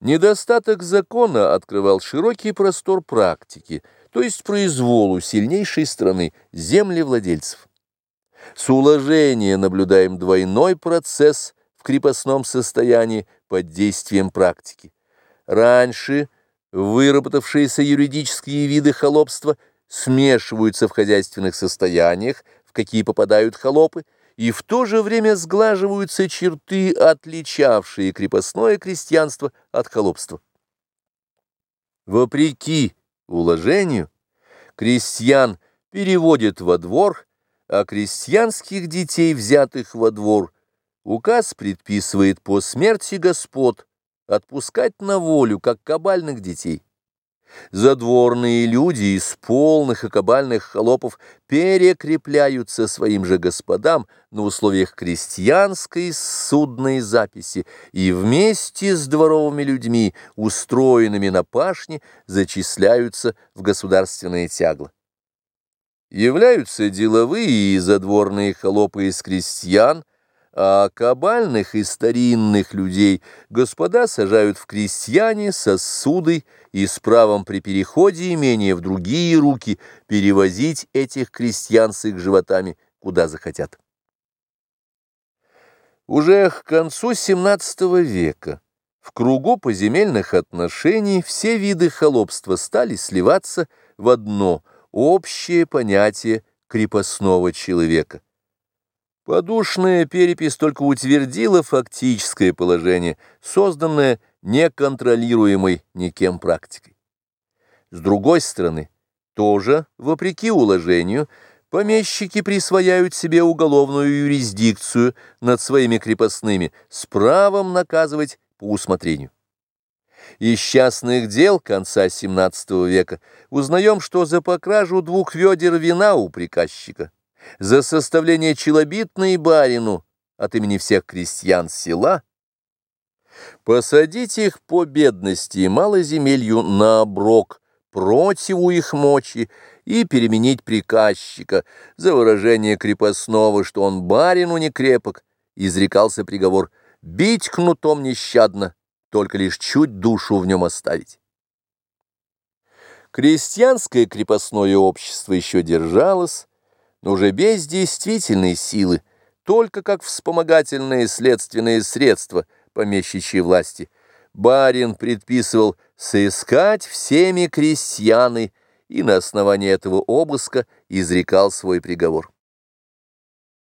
Недостаток закона открывал широкий простор практики, то есть произволу сильнейшей страны, землевладельцев. С уложения наблюдаем двойной процесс в крепостном состоянии под действием практики. Раньше выработавшиеся юридические виды холопства смешиваются в хозяйственных состояниях, в какие попадают холопы, и в то же время сглаживаются черты, отличавшие крепостное крестьянство от холопства. Вопреки уложению, крестьян переводят во двор, а крестьянских детей, взятых во двор, указ предписывает по смерти господ отпускать на волю, как кабальных детей. Задворные люди из полных и кабальных холопов перекрепляются своим же господам на условиях крестьянской судной записи и вместе с дворовыми людьми, устроенными на пашне, зачисляются в государственные тягло. Являются деловые и задворные холопы из крестьян, а кабальных и старинных людей господа сажают в крестьяне сосуды и с правом при переходе имения в другие руки перевозить этих крестьян с их животами куда захотят. Уже к концу XVII века в кругу поземельных отношений все виды холопства стали сливаться в одно общее понятие крепостного человека – Подушная перепись только утвердила фактическое положение, созданное неконтролируемой никем практикой. С другой стороны, тоже, вопреки уложению, помещики присвояют себе уголовную юрисдикцию над своими крепостными с правом наказывать по усмотрению. Из частных дел конца XVII века узнаем, что за покражу двух ведер вина у приказчика за составление челобитной барину от имени всех крестьян села, посадить их по бедности и малоземелью на оброк противу их мочи и переменить приказчика за выражение крепостного, что он барину не крепок, изрекался приговор «бить кнутом нещадно, только лишь чуть душу в нем оставить». Крестьянское крепостное общество еще держалось, но уже без действительной силы, только как вспомогательные следственные средства помещичьей власти. Барин предписывал соискать всеми крестьяны и на основании этого обыска изрекал свой приговор.